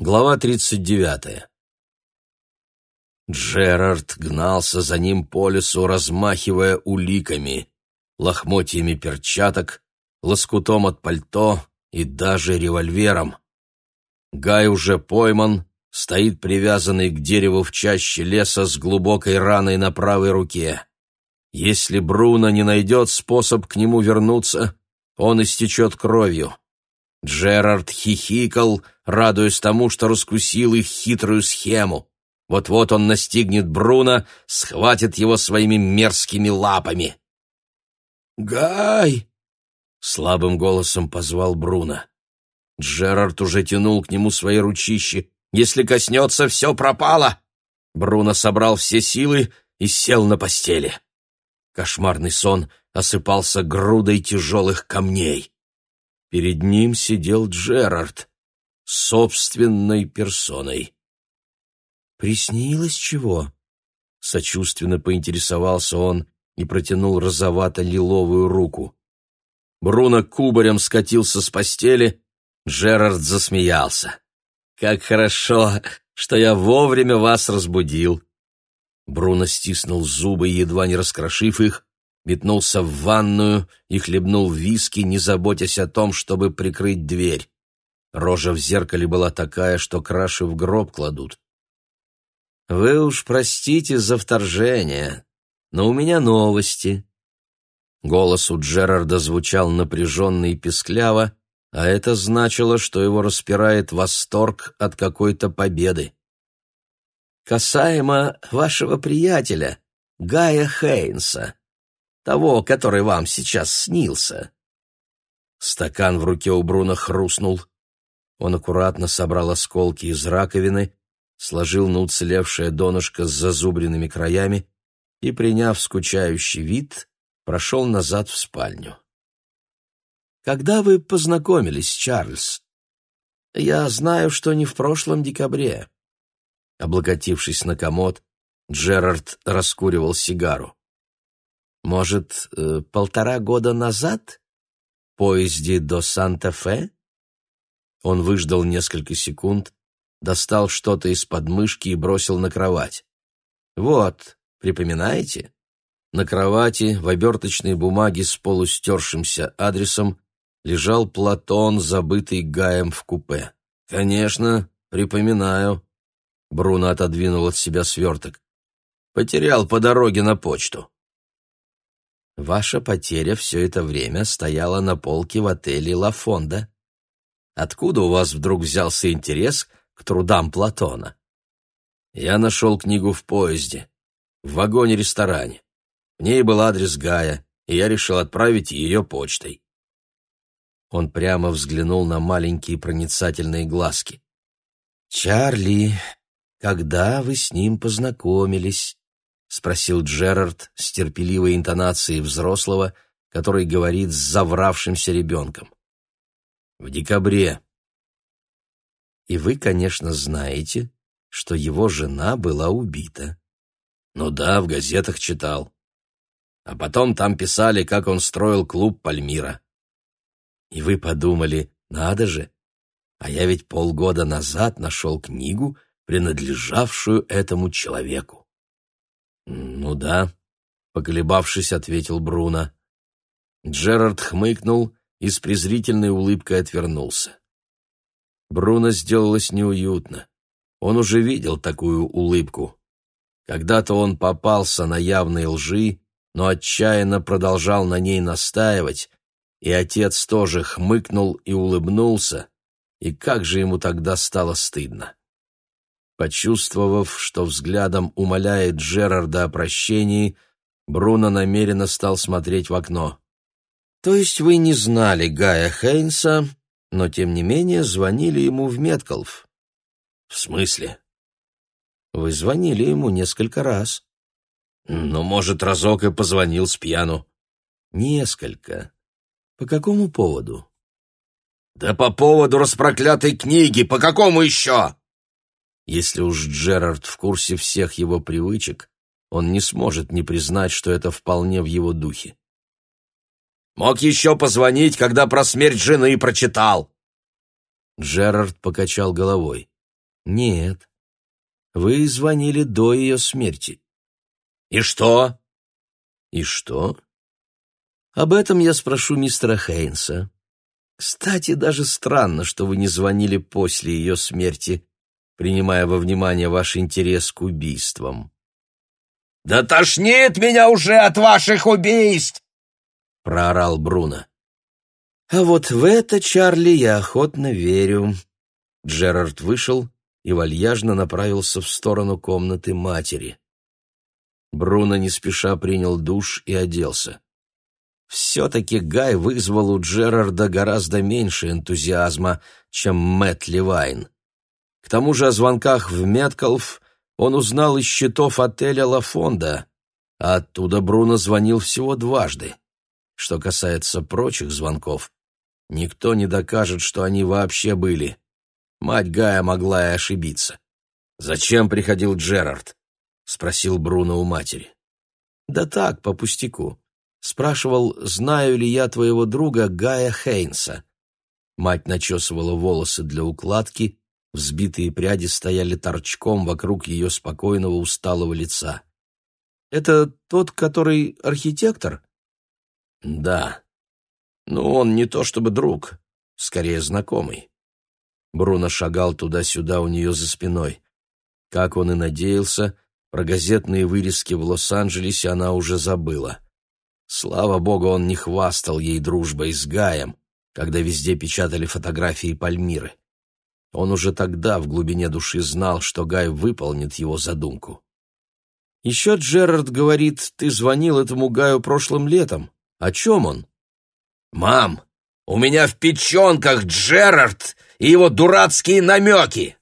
Глава 39. Джерард гнался за ним по лесу, размахивая уликами, лохмотьями перчаток, лоскутом от пальто и даже револьвером. Гай уже пойман, стоит привязанный к дереву в чаще леса с глубокой раной на правой руке. Если Бруно не найдет способ к нему вернуться, он истечет кровью. Джерард хихикал, радуясь тому, что раскусил их хитрую схему. Вот-вот он настигнет Бруно, схватит его своими мерзкими лапами. «Гай!» — слабым голосом позвал Бруно. Джерард уже тянул к нему свои ручищи. «Если коснется, все пропало!» Бруно собрал все силы и сел на постели. Кошмарный сон осыпался грудой тяжелых камней. Перед ним сидел Джерард, собственной персоной. «Приснилось чего?» Сочувственно поинтересовался он и протянул розовато-лиловую руку. Бруно кубарем скатился с постели, Джерард засмеялся. «Как хорошо, что я вовремя вас разбудил!» Бруно стиснул зубы, едва не раскрошив их, метнулся в ванную и хлебнул виски, не заботясь о том, чтобы прикрыть дверь. Рожа в зеркале была такая, что краши в гроб кладут. «Вы уж простите за вторжение, но у меня новости». Голос у Джерарда звучал напряженно и пескляво, а это значило, что его распирает восторг от какой-то победы. «Касаемо вашего приятеля, Гая Хейнса того, который вам сейчас снился». Стакан в руке у Бруно хрустнул. Он аккуратно собрал осколки из раковины, сложил на уцелевшее донышко с зазубренными краями и, приняв скучающий вид, прошел назад в спальню. «Когда вы познакомились, Чарльз?» «Я знаю, что не в прошлом декабре». Облокотившись на комод, Джерард раскуривал сигару. Может, э, полтора года назад? В поезде до Санта-Фе? Он выждал несколько секунд, достал что-то из подмышки и бросил на кровать. Вот, припоминаете? На кровати в оберточной бумаге с полустершимся адресом лежал Платон, забытый Гаем в купе. «Конечно, припоминаю». Бруно отодвинул от себя сверток. «Потерял по дороге на почту». Ваша потеря все это время стояла на полке в отеле «Ла Фонда». Откуда у вас вдруг взялся интерес к трудам Платона? Я нашел книгу в поезде, в вагоне-ресторане. В ней был адрес Гая, и я решил отправить ее почтой. Он прямо взглянул на маленькие проницательные глазки. «Чарли, когда вы с ним познакомились?» — спросил Джерард с терпеливой интонацией взрослого, который говорит с завравшимся ребенком. «В декабре». «И вы, конечно, знаете, что его жена была убита». «Ну да, в газетах читал. А потом там писали, как он строил клуб «Пальмира». И вы подумали, надо же, а я ведь полгода назад нашел книгу, принадлежавшую этому человеку. «Ну да», — поколебавшись, ответил Бруно. Джерард хмыкнул и с презрительной улыбкой отвернулся. Бруно сделалось неуютно. Он уже видел такую улыбку. Когда-то он попался на явные лжи, но отчаянно продолжал на ней настаивать, и отец тоже хмыкнул и улыбнулся, и как же ему тогда стало стыдно. Почувствовав, что взглядом умоляет Джерарда о прощении, Бруно намеренно стал смотреть в окно. «То есть вы не знали Гая Хейнса, но тем не менее звонили ему в Меткалф?» «В смысле?» «Вы звонили ему несколько раз». «Ну, может, разок и позвонил с пьяну». «Несколько. По какому поводу?» «Да по поводу распроклятой книги. По какому еще?» Если уж Джерард в курсе всех его привычек, он не сможет не признать, что это вполне в его духе. «Мог еще позвонить, когда про смерть жены прочитал!» Джерард покачал головой. Нет. Вы звонили до ее смерти. И что? И что? Об этом я спрошу мистера Хейнса. Кстати, даже странно, что вы не звонили после ее смерти, принимая во внимание ваш интерес к убийствам. «Да тошнит меня уже от ваших убийств!» — проорал Бруно. «А вот в это, Чарли, я охотно верю». Джерард вышел и вальяжно направился в сторону комнаты матери. Бруно не спеша принял душ и оделся. Все-таки Гай вызвал у Джерарда гораздо меньше энтузиазма, чем Мэтт Левайн. К тому же о звонках в Меткалф он узнал из счетов отеля «Ла Фонда», а оттуда Бруно звонил всего дважды. Что касается прочих звонков, никто не докажет, что они вообще были. Мать Гая могла и ошибиться. «Зачем приходил Джерард?» — спросил Бруно у матери. «Да так, по пустяку. Спрашивал, знаю ли я твоего друга Гая Хейнса». Мать начесывала волосы для укладки Взбитые пряди стояли торчком вокруг ее спокойного усталого лица. «Это тот, который архитектор?» «Да. Но он не то чтобы друг, скорее знакомый». Бруно шагал туда-сюда у нее за спиной. Как он и надеялся, про газетные вырезки в Лос-Анджелесе она уже забыла. Слава богу, он не хвастал ей дружбой с Гаем, когда везде печатали фотографии Пальмиры. Он уже тогда в глубине души знал, что Гай выполнит его задумку. «Еще Джерард говорит, ты звонил этому Гаю прошлым летом. О чем он?» «Мам, у меня в печенках Джерард и его дурацкие намеки!»